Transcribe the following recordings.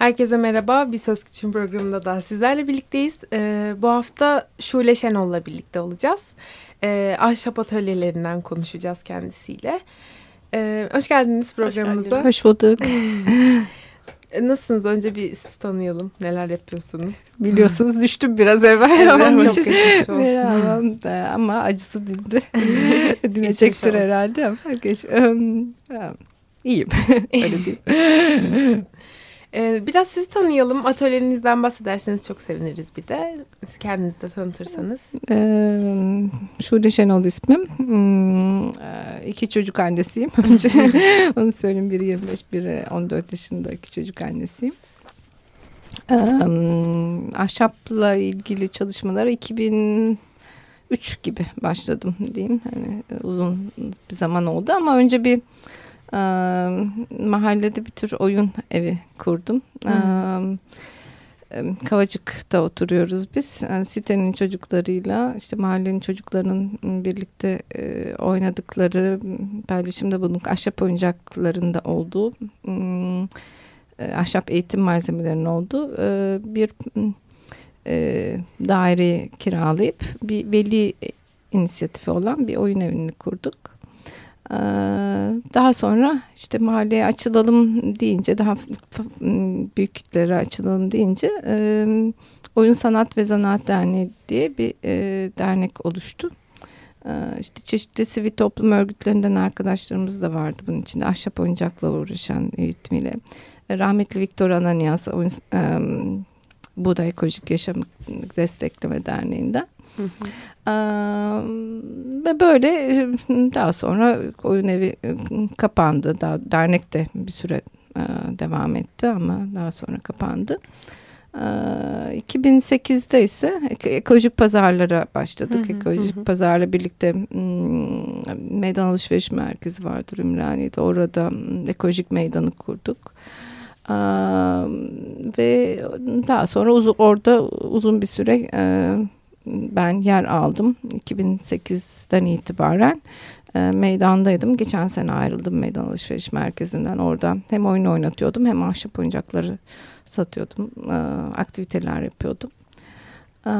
Herkese merhaba. Bir Söz Küçüğün programında da sizlerle birlikteyiz. Ee, bu hafta Şule Şenol'la birlikte olacağız. Ee, ahşap atölyelerinden konuşacağız kendisiyle. Ee, hoş geldiniz programımıza. Hoş, hoş bulduk. Nasılsınız? Önce bir siz tanıyalım. Neler yapıyorsunuz? Biliyorsunuz düştüm biraz evvel. Evet, Onun çok için geçmiş olsun. merhaba. ama acısı dildi. Olsun. herhalde ama geç. Um, iyiyim. Öyle diyeyim. Ee, biraz sizi tanıyalım. Atölyenizden bahsederseniz çok seviniriz bir de. Siz kendinizi de tanıtırsanız. Ee, Şule Şenol ismim. Hmm, e, iki çocuk annesiyim. Önce onu söyleyeyim. Biri 25, biri 14 yaşında iki çocuk annesiyim. Ee, ahşapla ilgili çalışmalara 2003 gibi başladım diyeyim. Hani e, uzun bir zaman oldu ama önce bir e, mahallede bir tür oyun evi kurdum. Hı. E, Kavacık'ta oturuyoruz biz. Yani sitenin çocuklarıyla işte mahallenin çocuklarının birlikte e, oynadıkları paylaşımda bulunduk. Ahşap oyuncaklarında olduğu e, ahşap eğitim malzemelerinin olduğu e, bir e, daire kiralayıp bir veli inisiyatifi olan bir oyun evini kurduk. Ee, Daha sonra işte mahalleye açılalım deyince daha büyük kitlere açılalım deyince e, Oyun Sanat ve Zanaat Derneği diye bir e, dernek oluştu. Ee, İşte çeşitli sivil toplum örgütlerinden arkadaşlarımız da vardı bunun içinde. Ahşap oyuncakla uğraşan eğitimiyle. E, Rahmetli Viktor Ananias oyun, e, Buğday Ekolojik Yaşam Destekleme Derneği'nden. Hı hı. Ee, ve böyle daha sonra oyun evi kapandı. Daha dernek de bir süre e, devam etti ama daha sonra kapandı. Ee, 2008'de ise ek- ekolojik pazarlara başladık. Hı hı, ekolojik hı pazarla birlikte hmm, meydan alışveriş merkezi vardır Ümraniye'de. Orada hmm, ekolojik meydanı kurduk. Ee, ve daha sonra uzun, orada uzun bir süre e, ben yer aldım 2008'den itibaren e, meydandaydım. Geçen sene ayrıldım meydan alışveriş merkezinden orada hem oyun oynatıyordum hem ahşap oyuncakları satıyordum. E, aktiviteler yapıyordum. E,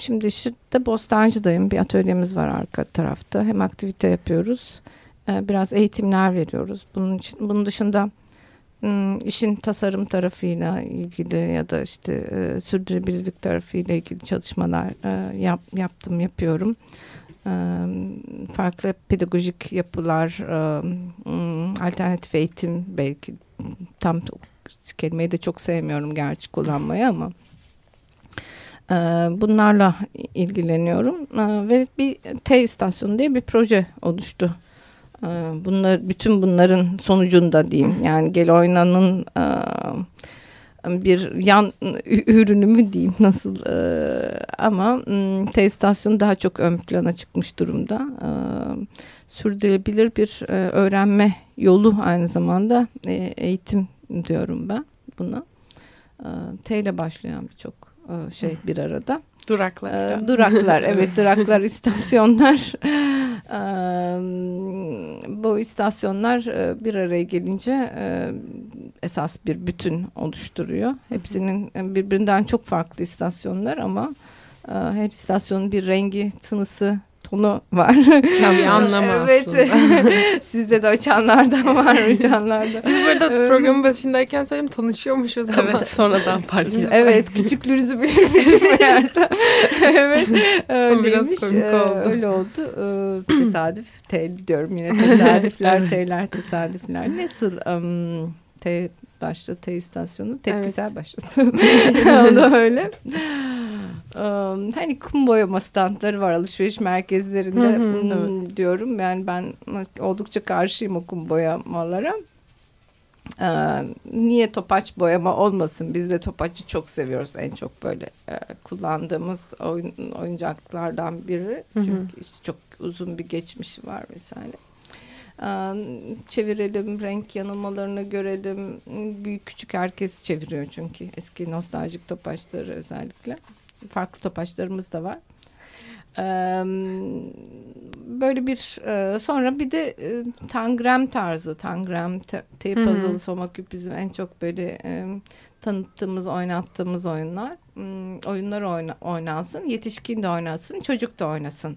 şimdi işte Bostancı'dayım. Bir atölyemiz var arka tarafta. Hem aktivite yapıyoruz. e, biraz eğitimler veriyoruz. Bunun için bunun dışında işin tasarım tarafıyla ilgili ya da işte e, sürdürülebilirlik tarafıyla ilgili çalışmalar e, yap, yaptım, yapıyorum. E, farklı pedagojik yapılar, e, hmm, alternatif eğitim belki tam kelimeyi de çok sevmiyorum gerçi kullanmayı ama e, bunlarla ilgileniyorum E, ve bir T istasyonu diye bir proje oluştu. Ee, Bunlar bütün bunların sonucunda diyeyim yani gel oynanın e, bir yan ürünü mü diyeyim nasıl e, ama m, T istasyonu daha çok ön plana çıkmış durumda. E, Sürdürülebilir bir öğrenme yolu aynı zamanda eğitim diyorum ben buna. T ile başlayan birçok şey bir arada. Duraklar. Ee, duraklar evet duraklar istasyonlar. Ee, bu istasyonlar e, bir araya gelince e, esas bir bütün oluşturuyor. Hepsinin e, birbirinden çok farklı istasyonlar ama e, her istasyonun bir rengi tınısı tonu var. Çan bir anlamı evet. Sizde de o çanlardan var o çanlardan. Biz burada programın başındayken söyleyeyim tanışıyormuşuz ama. Evet sonradan ettim. Evet küçüklüğünüzü bilirmişim meğerse. evet Ama biraz öyleymiş. komik Ee, oldu. öyle oldu. Ee, tesadüf tel diyorum yine tesadüfler teller tesadüfler. Nasıl um, T başta T istasyonu tepkisel başladı. o da öyle. Um, hani kum boyama standları var alışveriş merkezlerinde Hı hı, Hmm, diyorum. Yani ben oldukça karşıyım o kum boyamalara. Ee, niye topaç boyama olmasın? Biz de topaçı çok seviyoruz. En çok böyle e, kullandığımız oyun, oyuncaklardan biri. Hı hı. Çünkü işte çok uzun bir geçmişi var vesaire. Çevirelim, renk yanılmalarını görelim. Büyük küçük herkes çeviriyor çünkü eski nostaljik topaçları özellikle. Farklı topaçlarımız da var. Böyle bir sonra bir de tangram tarzı tangram tape puzzle somaküp bizim en çok böyle tanıttığımız oynattığımız oyunlar Hmm, oyunlar oyna, oynansın yetişkin de oynasın çocuk da oynasın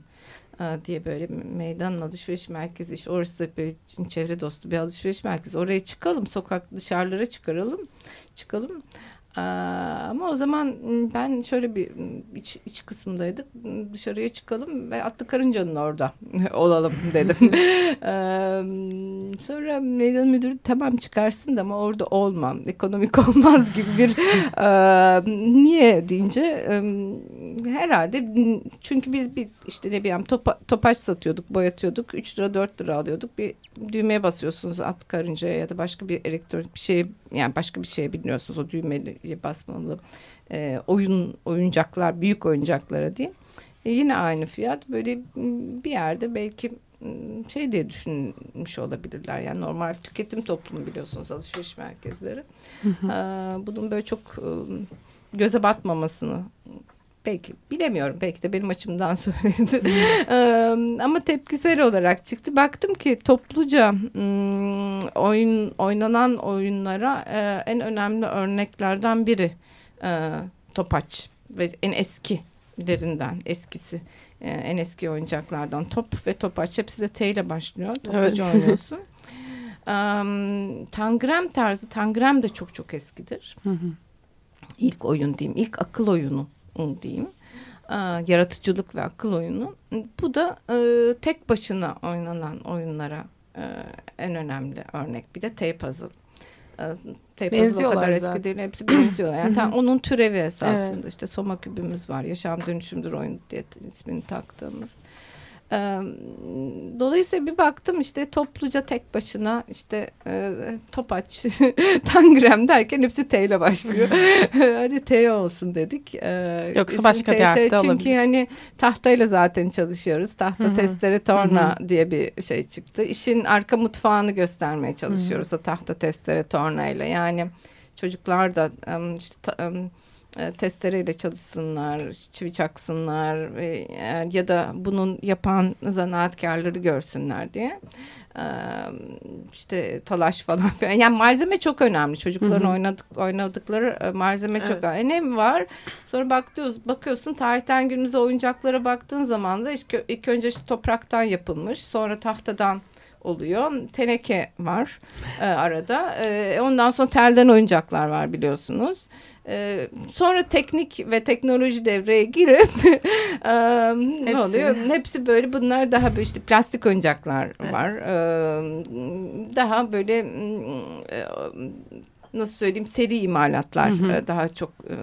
diye böyle meydanın alışveriş merkezi işte orası da böyle çevre dostu bir alışveriş merkezi oraya çıkalım sokak dışarılara çıkaralım çıkalım ama o zaman m, ben şöyle bir m, iç, iç kısımdaydık. Dışarıya çıkalım ve atlı karıncanın orada olalım dedim. Sonra meydan müdürü tamam çıkarsın da ama orada olmam. Ekonomik olmaz gibi bir e, niye deyince herhalde çünkü biz bir işte ne bileyim topa, topaç satıyorduk, boyatıyorduk. 3 lira 4 lira alıyorduk. Bir düğmeye basıyorsunuz at karıncaya ya da başka bir elektronik bir şey yani başka bir şeye biliyorsunuz o düğmeyi basmalı e, oyun oyuncaklar büyük oyuncaklara değil. E, yine aynı fiyat böyle bir yerde belki şey diye düşünmüş olabilirler. Yani normal tüketim toplumu biliyorsunuz alışveriş merkezleri. Ee, bunun böyle çok e, göze batmamasını belki bilemiyorum. Belki de benim açımdan söyledi Ee, ama tepkisel olarak çıktı. Baktım ki topluca hmm, oyun oynanan oyunlara e, en önemli örneklerden biri e, topaç ve en eskilerinden eskisi e, en eski oyuncaklardan top ve topaç. Hepsi de T ile başlıyor. Topluca oynuyorsun. Um, tangram tarzı tangram da çok çok eskidir. İlk oyun diyeyim ilk akıl oyunu diyeyim. Aa, yaratıcılık ve akıl oyunu. Bu da e, tek başına oynanan oyunlara e, en önemli örnek. Bir de tape puzzle. E, tape puzzle o kadar eski zaten. değil hepsi benziyorlar. Yani tam onun türevi esasında. İşte soma kübümüz var yaşam dönüşümdür oyun diye ismini taktığımız Dolayısıyla bir baktım işte topluca tek başına işte e, topaç, tangrem derken hepsi T ile başlıyor. Hadi T olsun dedik. Ee, Yoksa başka bir harf Çünkü olabilir. hani tahtayla zaten çalışıyoruz. Tahta Hı hı. testere torna diye bir şey çıktı. İşin arka mutfağını göstermeye çalışıyoruz da tahta testere torna ile. Yani çocuklar da işte e, testereyle çalışsınlar, çivi çaksınlar ve, e, ya da bunun yapan zanaatkarları görsünler diye. E, işte talaş falan filan. Yani malzeme çok önemli. Çocukların Hı hı. oynadık, oynadıkları e, malzeme çok Evet. önemli. Ne var? Sonra bakıyoruz, bakıyorsun tarihten günümüze oyuncaklara baktığın zaman da ilk önce işte topraktan yapılmış, sonra tahtadan oluyor. Teneke var e, arada. E, ondan sonra telden oyuncaklar var biliyorsunuz. E, sonra teknik ve teknoloji devreye girip e, ne oluyor? Hepsi böyle bunlar daha böyle işte plastik oyuncaklar var. E, daha böyle mm, e, nasıl söyleyeyim seri imalatlar Hı hı. daha çok e,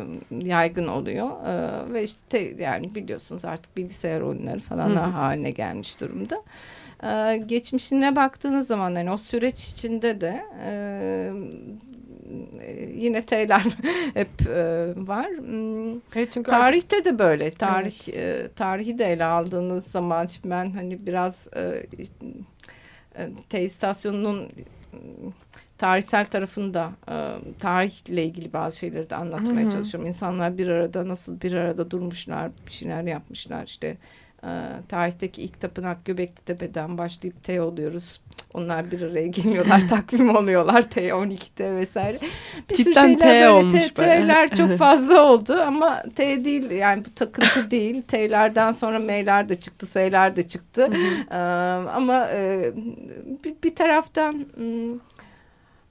yaygın oluyor E, ve işte te- yani biliyorsunuz artık bilgisayar oyunları falan Hı hı. haline gelmiş durumda. Ee, geçmişine baktığınız zaman yani o süreç içinde de e, yine T'ler hep e, var. Hmm, Evet çünkü Tarihte de böyle. Tarih e, tarihi de ele aldığınız zaman şimdi ben hani biraz e, e, T istasyonunun e, tarihsel tarafında e, tarihle ilgili bazı şeyleri de anlatmaya Hı hı. çalışıyorum. İnsanlar bir arada nasıl bir arada durmuşlar, bir şeyler yapmışlar işte. E, tarihteki ilk tapınak Göbekli Tepe'den başlayıp T oluyoruz. Onlar bir araya geliyorlar, takvim oluyorlar T, 12T vesaire. Bir sürü Cidden şeyler T böyle T. T'ler çok fazla oldu ama T değil yani bu takıntı değil. T'lerden sonra M'ler de çıktı, S'ler de çıktı. Ee, ama e, bir, bir taraftan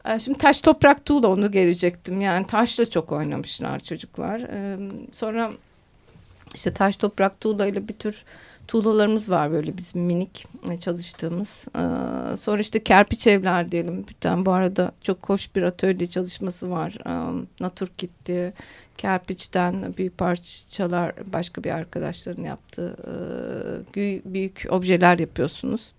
e, şimdi taş toprak tuğla onu gelecektim. Yani taşla çok oynamışlar çocuklar. Ee, sonra işte taş toprak tuğla ile bir tür tuğlalarımız var böyle bizim minik e, çalıştığımız. Ee, sonra işte kerpiç evler diyelim. Bir tane bu arada çok hoş bir atölye çalışması var. Ee, diye kerpiçten büyük parçalar başka bir arkadaşların yaptığı e, büyük objeler yapıyorsunuz.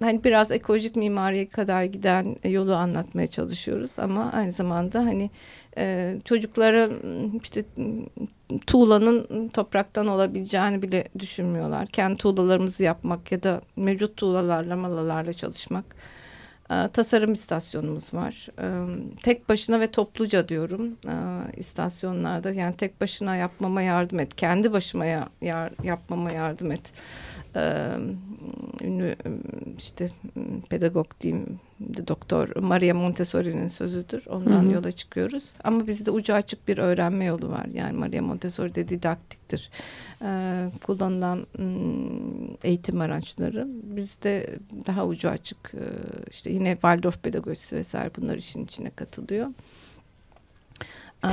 hani biraz ekolojik mimariye kadar giden yolu anlatmaya çalışıyoruz ama aynı zamanda hani e, çocuklara işte tuğlanın topraktan olabileceğini bile düşünmüyorlar. Kendi tuğlalarımızı yapmak ya da mevcut tuğlalarla malalarla çalışmak ee, tasarım istasyonumuz var. Ee, tek başına ve topluca diyorum ee, istasyonlarda. Yani tek başına yapmama yardım et. Kendi başıma ya, yapmama yardım et. Ünlü işte pedagog diyeyim Doktor Maria Montessori'nin sözüdür. Ondan hı hı. yola çıkıyoruz. Ama bizde ucu açık bir öğrenme yolu var. Yani Maria Montessori de didaktiktir. Ee, kullanılan eğitim araçları. Bizde daha ucu açık. Ee, işte yine Waldorf pedagojisi vesaire bunlar işin içine katılıyor.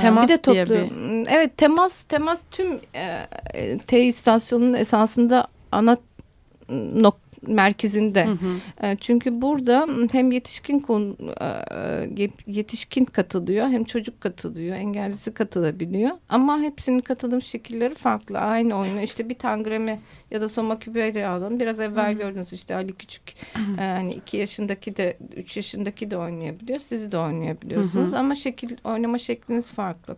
Temas bir de toplu, diye bir... Evet temas temas tüm e, T istasyonunun esasında ana nok merkezinde. Hı hı. E, çünkü burada hem yetişkin konu, e, yetişkin katılıyor hem çocuk katılıyor. Engellisi katılabiliyor. Ama hepsinin katılım şekilleri farklı. Aynı oyunu işte bir tangremi ya da soma küberi alın. Biraz evvel hı. gördünüz işte Ali Küçük hı. E, hani iki yaşındaki de üç yaşındaki de oynayabiliyor. Sizi de oynayabiliyorsunuz. Hı hı. Ama şekil oynama şekliniz farklı.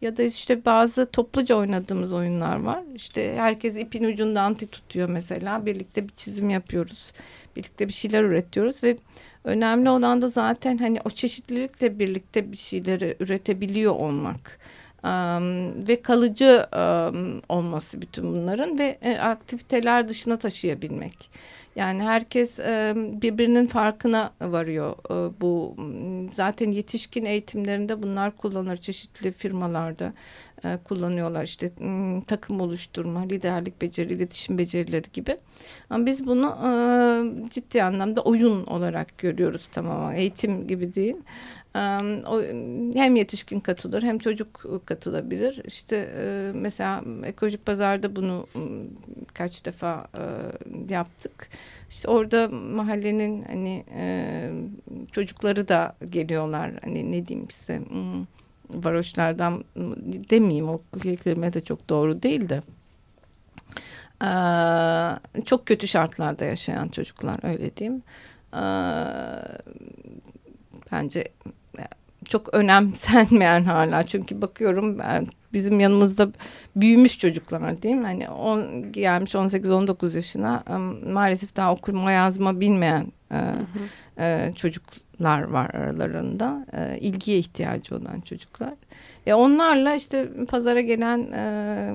Ya da işte bazı topluca oynadığımız oyunlar var. İşte herkes ipin ucunda anti tutuyor mesela. Birlikte bir çizim yapıyoruz. Birlikte bir şeyler üretiyoruz ve önemli olan da zaten hani o çeşitlilikle birlikte bir şeyleri üretebiliyor olmak. Um, ve kalıcı um, olması bütün bunların ve e, aktiviteler dışına taşıyabilmek. Yani herkes birbirinin farkına varıyor. Bu zaten yetişkin eğitimlerinde bunlar kullanılır çeşitli firmalarda kullanıyorlar. İşte takım oluşturma, liderlik beceri, iletişim becerileri gibi. Ama biz bunu ciddi anlamda oyun olarak görüyoruz tamamen. Eğitim gibi değil hem yetişkin katılır hem çocuk katılabilir. İşte mesela ekolojik pazarda bunu kaç defa yaptık. İşte orada mahallenin hani çocukları da geliyorlar. Hani ne diyeyim size varoşlardan demeyeyim o kelime de çok doğru değil de. çok kötü şartlarda yaşayan çocuklar öyle diyeyim. bence çok önemsenmeyen hala. Çünkü bakıyorum ben bizim yanımızda büyümüş çocuklar değil mi? Hani on, gelmiş 18-19 yaşına maalesef daha okuma yazma bilmeyen e, e, çocuklar var aralarında. E, ilgiye ihtiyacı olan çocuklar. E, onlarla işte pazara gelen e,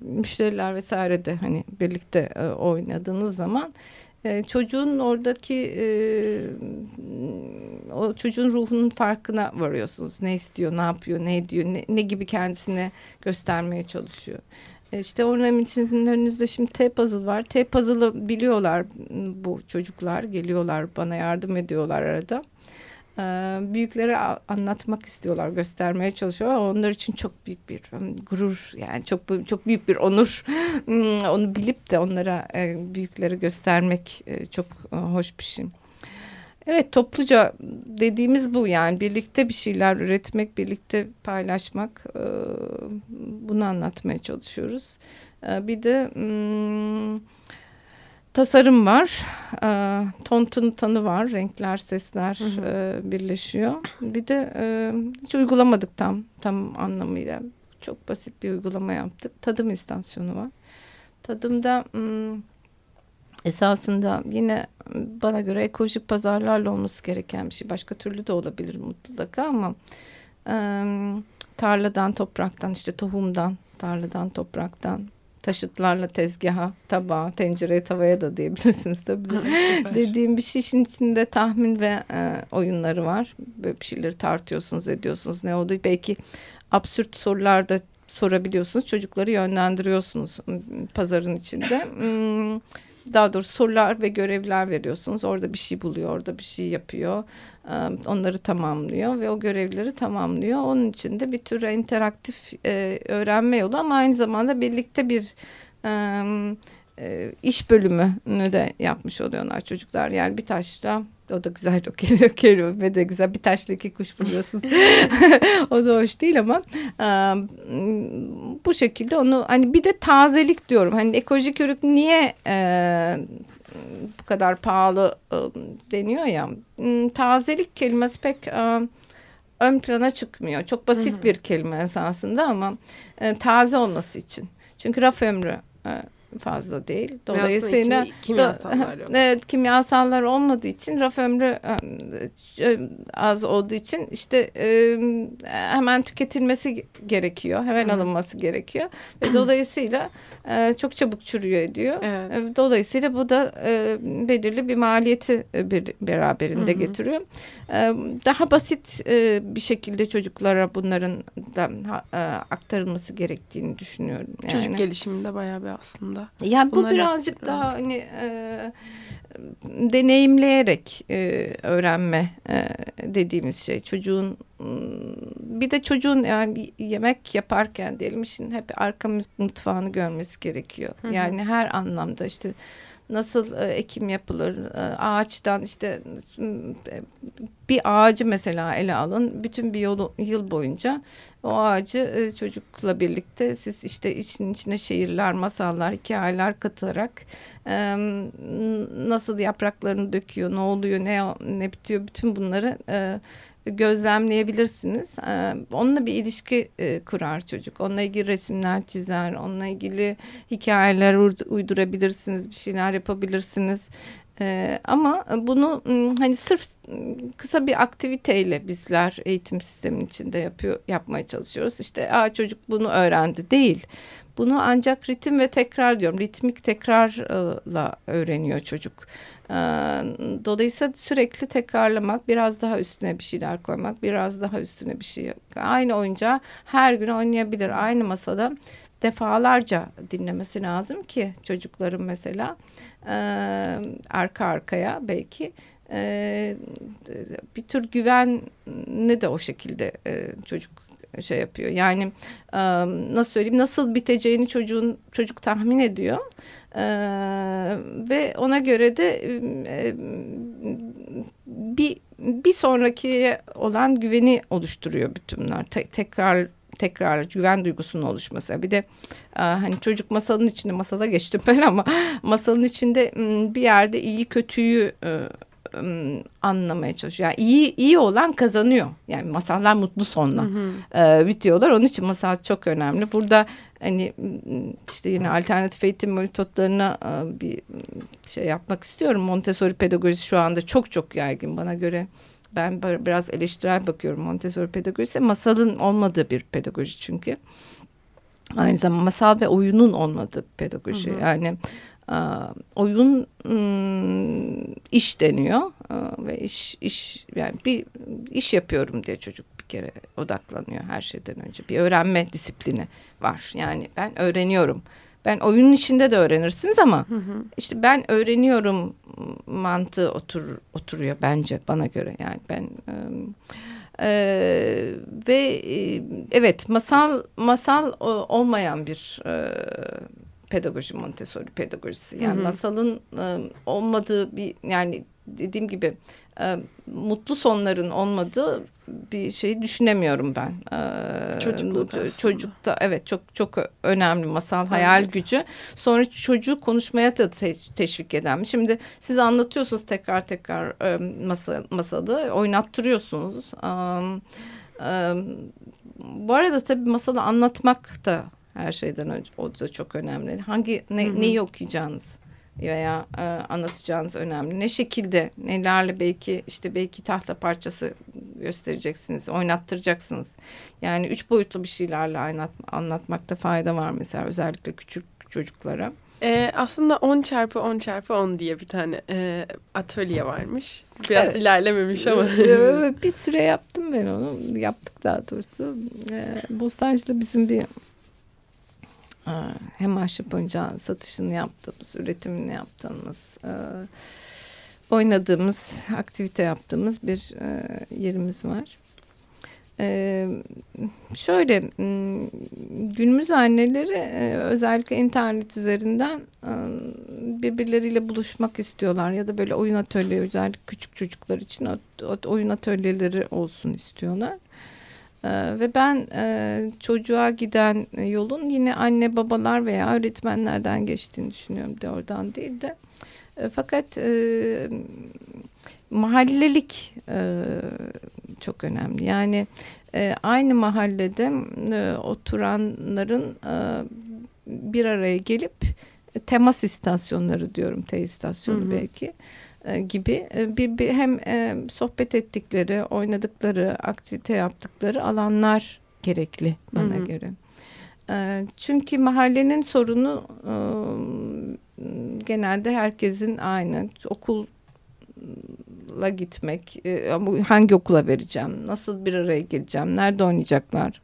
müşteriler vesaire de hani birlikte e, oynadığınız zaman e, çocuğun oradaki e, o çocuğun ruhunun farkına varıyorsunuz. Ne istiyor, ne yapıyor, ne ediyor, ne, ne gibi kendisine göstermeye çalışıyor. E, işte ornamentinizin önünüzde şimdi T-puzzle var. T-puzzle'ı biliyorlar bu çocuklar. Geliyorlar bana yardım ediyorlar arada. Ee, büyüklere anlatmak istiyorlar, göstermeye çalışıyorlar. Onlar için çok büyük bir um, gurur yani çok çok büyük bir onur. Hmm, onu bilip de onlara e, büyüklere göstermek e, çok e, hoş bir şey. Evet topluca dediğimiz bu yani birlikte bir şeyler üretmek, birlikte paylaşmak bunu anlatmaya çalışıyoruz. Bir de hmm, tasarım var. E, tontun tanı var. Renkler, sesler hı hı. E, birleşiyor. Bir de e, hiç uygulamadık tam tam anlamıyla. Çok basit bir uygulama yaptık. Tadım istasyonu var. Tadımda m, esasında yine bana göre ekolojik pazarlarla olması gereken bir şey. Başka türlü de olabilir mutlaka ama e, tarladan, topraktan, işte tohumdan, tarladan, topraktan taşıtlarla tezgaha, tabağa, tencereye, tavaya da diyebilirsiniz tabii. Dediğim bir şey işin içinde tahmin ve e, oyunları var. Böyle bir şeyleri tartıyorsunuz, ediyorsunuz. Ne oldu? Belki absürt sorular da sorabiliyorsunuz. Çocukları yönlendiriyorsunuz pazarın içinde. Hmm daha doğrusu sorular ve görevler veriyorsunuz. Orada bir şey buluyor, orada bir şey yapıyor. Onları tamamlıyor ve o görevleri tamamlıyor. Onun için de bir tür interaktif öğrenme yolu ama aynı zamanda birlikte bir iş bölümünü de yapmış oluyorlar çocuklar. Yani bir taşla o da güzel geliyor kelime de güzel bir taşla iki kuş vuruyorsun. o da hoş değil ama e, bu şekilde onu hani bir de tazelik diyorum. Hani ekolojik ürün niye e, bu kadar pahalı e, deniyor ya. M, Tazelik kelimesi pek e, ön plana çıkmıyor. Çok basit bir kelime esasında ama e, taze olması için. Çünkü raf ömrü e, fazla değil. Dolayısıyla kimyasallar yok. Evet, kimyasallar olmadığı için raf ömrü e, e, az olduğu için işte e, hemen tüketilmesi gerekiyor. Hemen alınması gerekiyor. Ve dolayısıyla e, çok çabuk çürüyor ediyor. Evet. Dolayısıyla bu da e, belirli bir maliyeti bir, beraberinde getiriyor. E, daha basit e, bir şekilde çocuklara bunların da e, aktarılması gerektiğini düşünüyorum. Yani. Çocuk gelişiminde bayağı bir aslında. Ya bu Bunlar birazcık daha hani e, deneyimleyerek e, öğrenme e, dediğimiz şey. Çocuğun bir de çocuğun yani yemek yaparken diyelim işin hep arka mut- mutfağını görmesi gerekiyor. Yani her anlamda işte nasıl e, ekim yapılır? E, ağaçtan işte m, bir ağacı mesela ele alın. Bütün bir yolu, yıl boyunca o ağacı e, çocukla birlikte siz işte için içine şiirler, masallar, hikayeler katarak e, nasıl yapraklarını döküyor, ne oluyor, ne ne bitiyor? Bütün bunları e, gözlemleyebilirsiniz. E, onunla bir ilişki e, kurar çocuk. Onunla ilgili resimler çizer, onunla ilgili hikayeler uydu- uydurabilirsiniz, bir şeyler yapabilirsiniz. Ee, ama bunu hani sırf kısa bir aktiviteyle bizler eğitim sistemin içinde yapıyor yapmaya çalışıyoruz. İşte Aa, çocuk bunu öğrendi değil. Bunu ancak ritim ve tekrar diyorum. Ritmik tekrarla öğreniyor çocuk. Ee, Dolayısıyla sürekli tekrarlamak, biraz daha üstüne bir şeyler koymak, biraz daha üstüne bir şey. Aynı oyuncağı her gün oynayabilir. Aynı masada defalarca dinlemesi lazım ki çocukların mesela e, arka arkaya belki e, bir tür güvenini de o şekilde e, çocuk şey yapıyor. Yani e, nasıl söyleyeyim nasıl biteceğini çocuğun çocuk tahmin ediyor. E, ve ona göre de e, bir bir sonraki olan güveni oluşturuyor bütün bunlar. Te- tekrar tekrar güven duygusunun oluşması. Bir de e, hani çocuk masalın içinde masada geçtim ben ama masalın içinde bir yerde iyi kötüyü e, anlamaya çalışıyor. Yani iyi iyi olan kazanıyor. Yani masallar mutlu sonla e, bitiyorlar. Onun için masal çok önemli. Burada hani işte yine alternatif eğitim metotlarına e, bir şey yapmak istiyorum. Montessori pedagojisi şu anda çok çok yaygın bana göre. Ben biraz eleştirel bakıyorum Montessori pedagojisi. Masalın olmadığı bir pedagoji çünkü. Aynı zamanda masal ve oyunun olmadığı pedagoji. Yani e, oyun iş deniyor E, ve iş iş yani bir iş yapıyorum diye çocuk kere odaklanıyor her şeyden önce. Bir öğrenme disiplini var. Yani ben öğreniyorum. Ben oyunun içinde de öğrenirsiniz ama işte ben öğreniyorum mantığı otur, oturuyor bence bana göre yani ben e, e, ve e, evet masal masal o- olmayan bir e, pedagoji Montessori pedagojisi yani masalın e, olmadığı bir yani dediğim gibi e, mutlu sonların olmadığı bir şeyi düşünemiyorum ben. E, aslında. Çocukta evet çok çok önemli masal hayal gücü. Sonra çocuğu konuşmaya da te- teşvik eden. Şimdi siz anlatıyorsunuz tekrar tekrar e, masa, masalı oynattırıyorsunuz. Um, um, bu arada tabii masalı anlatmak da her şeyden önce o da çok önemli. Hangi ne, neyi okuyacağınız veya e, anlatacağınız önemli. Ne şekilde nelerle belki işte belki tahta parçası göstereceksiniz, oynattıracaksınız. Yani üç boyutlu bir şeylerle anlat, anlatmakta fayda var mesela özellikle küçük çocuklara. Ee, aslında 10 çarpı 10 çarpı 10 diye bir tane e, atölye varmış. Biraz Evet. ilerlememiş ama. Bir süre yaptım ben onu. Yaptık daha doğrusu. Ee, Bostancı'da bizim bir hem ahşap oyuncağı satışını yaptığımız, üretimini yaptığımız, e, oynadığımız, aktivite yaptığımız bir e, yerimiz var. Ee, şöyle m, günümüz anneleri e, özellikle internet üzerinden birbirleriyle buluşmak istiyorlar ya da böyle oyun atölye özellikle küçük çocuklar için oyun atölyeleri olsun istiyorlar. Ee, ve ben e, çocuğa giden yolun yine anne babalar veya öğretmenlerden geçtiğini düşünüyorum de oradan değil de. E, fakat e, mahallelik çok önemli. Yani aynı mahallede oturanların bir araya gelip temas istasyonları diyorum, T istasyonu hı hı. belki gibi e, bir, bir hem e, sohbet ettikleri, oynadıkları, aktivite yaptıkları alanlar gerekli bana hı hı. göre. E, çünkü mahallenin sorunu e, genelde herkesin aynı. Okul la gitmek, e, hangi okula vereceğim, nasıl bir araya geleceğim, nerede oynayacaklar,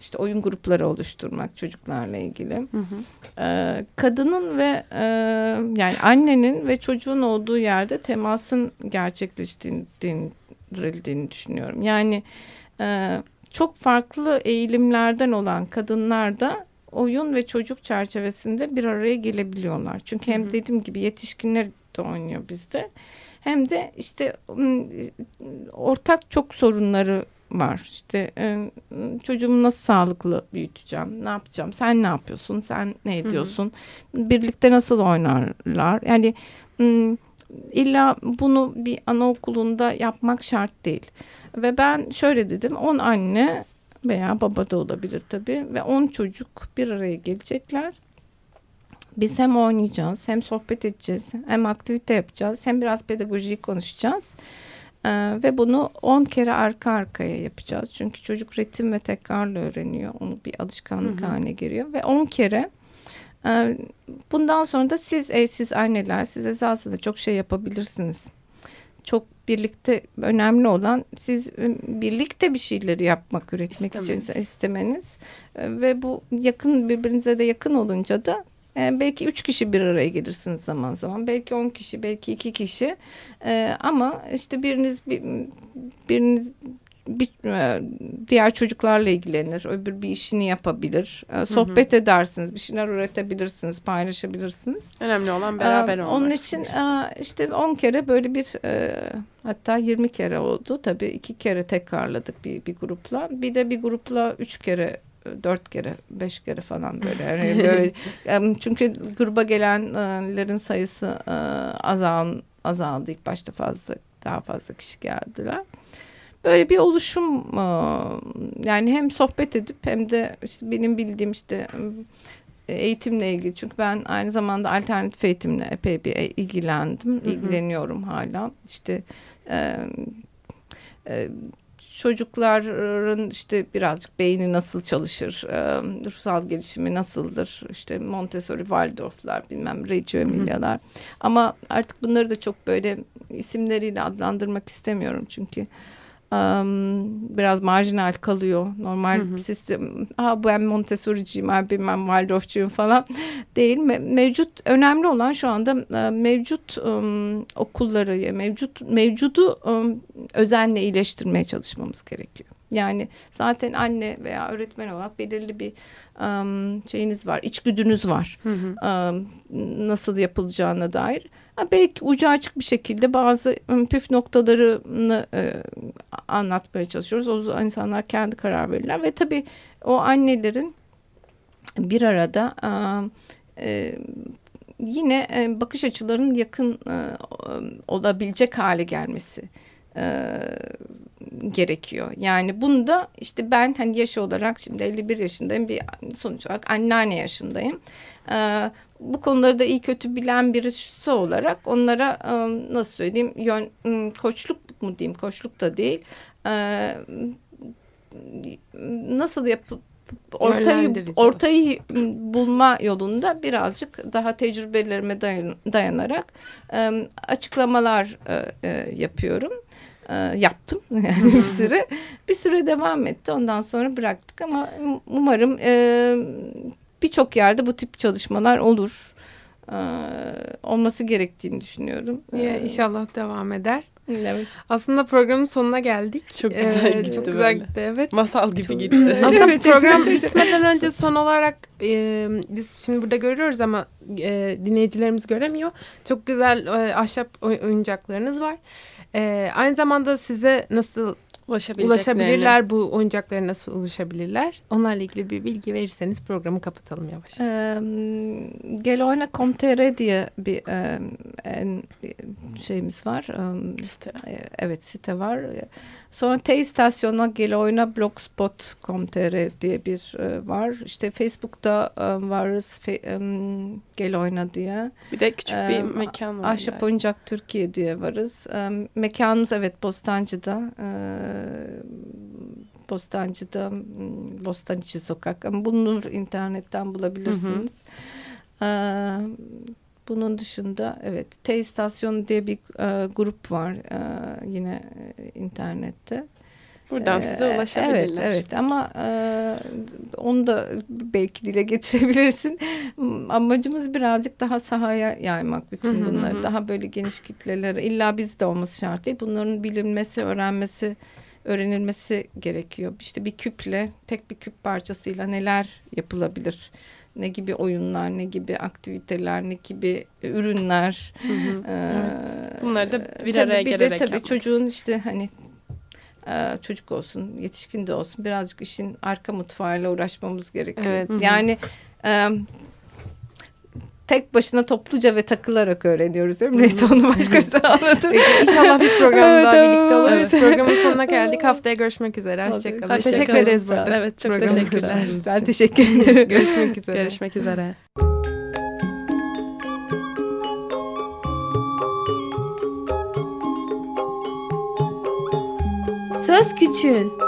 işte oyun grupları oluşturmak çocuklarla ilgili. Hı hı. Ee, kadının ve e, yani annenin ve çocuğun olduğu yerde temasın gerçekleştirildiğini düşünüyorum. Yani e, çok farklı eğilimlerden olan kadınlar da oyun ve çocuk çerçevesinde bir araya gelebiliyorlar. Çünkü hem dediğim gibi yetişkinler de oynuyor bizde. Hem de işte ortak çok sorunları var. İşte e, çocuğumu nasıl sağlıklı büyüteceğim? Ne yapacağım? Sen ne yapıyorsun? Sen ne ediyorsun? Hı hı. Birlikte nasıl oynarlar? Yani illa bunu bir anaokulunda yapmak şart değil. Ve ben şöyle dedim. On anne veya baba da olabilir tabii ve on çocuk bir araya gelecekler. Biz hem oynayacağız, hem sohbet edeceğiz, hem aktivite yapacağız, hem biraz pedagojiyi konuşacağız. Ee, ve bunu 10 kere arka arkaya yapacağız. Çünkü çocuk ritim ve tekrarla öğreniyor. Onu bir alışkanlık hı hı. haline geliyor. Ve 10 kere e, bundan sonra da siz evsiz anneler siz esasında çok şey yapabilirsiniz. Çok birlikte önemli olan siz e, birlikte bir şeyleri yapmak, üretmek İstemeniz. için istemeniz. Ve bu yakın birbirinize de yakın olunca da e, belki üç kişi bir araya gelirsiniz zaman zaman. Belki on kişi, belki iki kişi. E, ama işte biriniz bir, biriniz bir, e, diğer çocuklarla ilgilenir. Öbür bir işini yapabilir. E, sohbet hı hı. edersiniz. Bir şeyler üretebilirsiniz. Paylaşabilirsiniz. Önemli olan beraber olmak. Onun için e, işte on kere böyle bir hatta yirmi kere oldu. Tabii iki kere tekrarladık bir, bir grupla. Bir de bir grupla üç kere dört kere, beş kere falan böyle. Yani böyle çünkü gruba gelenlerin sayısı e, azal, azaldı. İlk başta fazla, daha fazla kişi geldiler. Böyle bir oluşum e, yani hem sohbet edip hem de işte benim bildiğim işte eğitimle ilgili çünkü ben aynı zamanda alternatif eğitimle epey bir ilgilendim, ilgileniyorum hala. İşte e, e, çocukların işte birazcık beyni nasıl çalışır, e, ruhsal gelişimi nasıldır, işte Montessori, Waldorf'lar, bilmem Reggio Emilia'lar. Ama artık bunları da çok böyle isimleriyle adlandırmak istemiyorum çünkü um, biraz marjinal kalıyor. Normal hı hı. sistem, ha ben Montessori'ciyim, ben bilmem Waldorf'cuyum falan değil. Me mevcut, önemli olan şu anda uh, mevcut um, okulları, mevcut mevcudu um, özenle iyileştirmeye çalışmamız gerekiyor. Yani zaten anne veya öğretmen olarak belirli bir um, şeyiniz var, içgüdünüz var. Hı hı. Um, nasıl yapılacağına dair. Belki ucu açık bir şekilde bazı püf noktalarını e, anlatmaya çalışıyoruz. O insanlar kendi karar verirler ve tabii o annelerin bir arada e, yine e, bakış açılarının yakın e, olabilecek hale gelmesi e, gerekiyor. Yani bunda işte ben hani yaş olarak şimdi 51 yaşındayım bir sonuç olarak anneanne yaşındayım. E, bu konuları da iyi kötü bilen birisi olarak onlara e, nasıl söyleyeyim yön, koçluk mu diyeyim koçluk da değil e, nasıl yapıp ortayı ortayı bulma yolunda birazcık daha tecrübelerime dayanarak e, açıklamalar yapıyorum. Yaptım yani bir süre bir süre devam etti ondan sonra bıraktık ama umarım birçok yerde bu tip çalışmalar olur. Ee, olması gerektiğini düşünüyorum. Ya, ee, inşallah devam eder. Evet. Aslında programın sonuna geldik. Çok güzel ee, gitti. Çok güzel gitti evet. Masal gibi çok... gitti. Aslında program bitmeden önce son olarak e, biz şimdi burada görüyoruz ama e, dinleyicilerimiz göremiyor. Çok güzel e, ahşap oyuncaklarınız var. E, aynı zamanda size nasıl ulaşabilirler? Bu oyuncaklara nasıl ulaşabilirler? Onlarla ilgili bir bilgi verirseniz programı kapatalım yavaş. Ee, Geloyna.com.tr diye bir e, en, şeyimiz var. Ee, Liste. e, Evet site var. Sonra T istasyonuna Geloyna blogspot.com.tr diye bir e, var. İşte Facebook'ta e, varız. Fe, e, Geloyna diye. Bir de küçük bir Ee, mekan var. Ahşap yani. Oyuncak Türkiye diye varız. Ee, mekanımız evet Bostancı'da. Ee, Bostancı'da m, Bostaniçi Sokak. Ama bunu internetten bulabilirsiniz. Ee, bunun dışında evet T istasyonu diye bir e, grup var e, yine e, internette. Buradan Ee, size ulaşabilirler. Evet, evet ama e, onu da belki dile getirebilirsin. Amacımız birazcık daha sahaya yaymak bütün Hı hı bunları. hı. Daha böyle geniş kitlelere. İlla bizde olması şart değil. Bunların bilinmesi, öğrenmesi, öğrenilmesi gerekiyor. İşte bir küple, tek bir küp parçasıyla neler yapılabilir? Ne gibi oyunlar, ne gibi aktiviteler, ne gibi ürünler. Hı hı. Ee, Bunları da bir araya bir gelerek de tabii yapmak çocuğun işte hani e, çocuk olsun, yetişkin de olsun birazcık işin arka mutfağıyla uğraşmamız gerekiyor. Evet. Yani e, tek başına topluca ve takılarak öğreniyoruz değil mi? Neyse onu başka bir zaman anlatırım. Peki, İnşallah bir programda Evet, daha birlikte oluruz. Evet. Programın sonuna geldik. Haftaya görüşmek üzere. Hoşçakalın. Hoşça Teşekkür ederiz burada. Evet çok Programı teşekkürler. katıldığınız Ben teşekkür ederim. Görüşmek üzere. Görüşmek üzere. Söz Küçüğün